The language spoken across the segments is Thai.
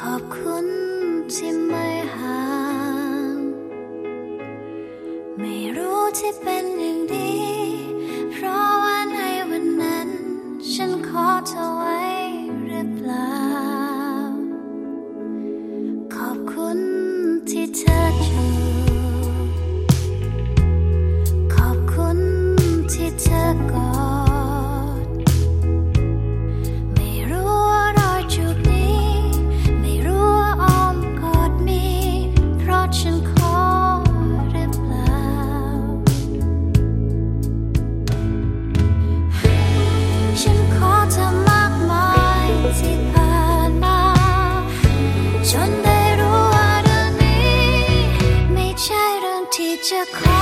ขอบคุณที่ไม่ห่าง ไม่รู้ที่เป็น ที่จ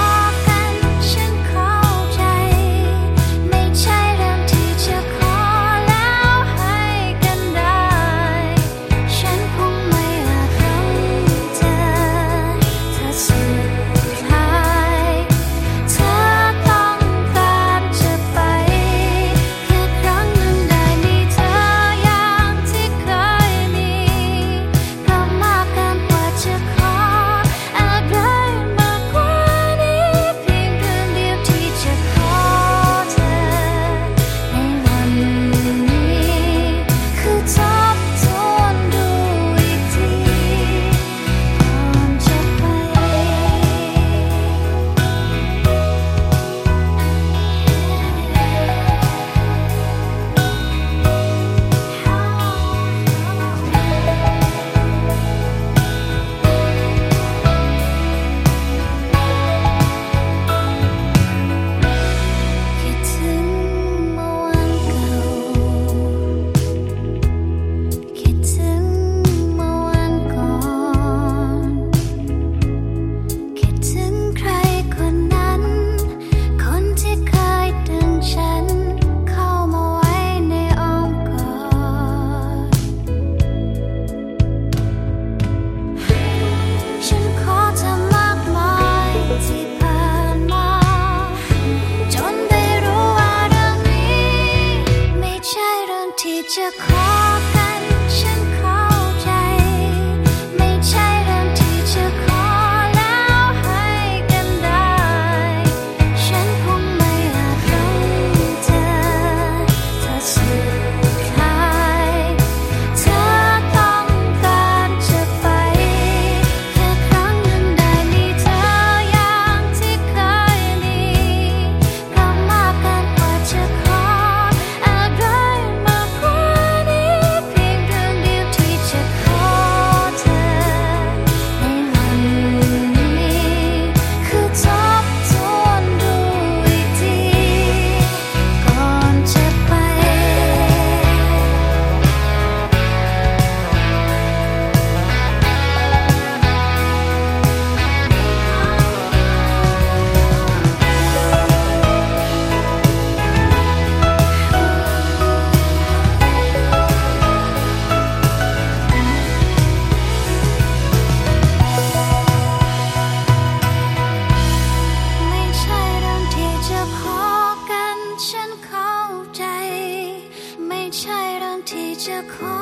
จะขอ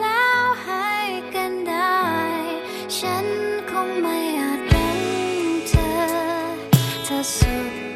แล้วให้กันได้ ฉันคงไม่อาจรั้งเธอถ้าสุด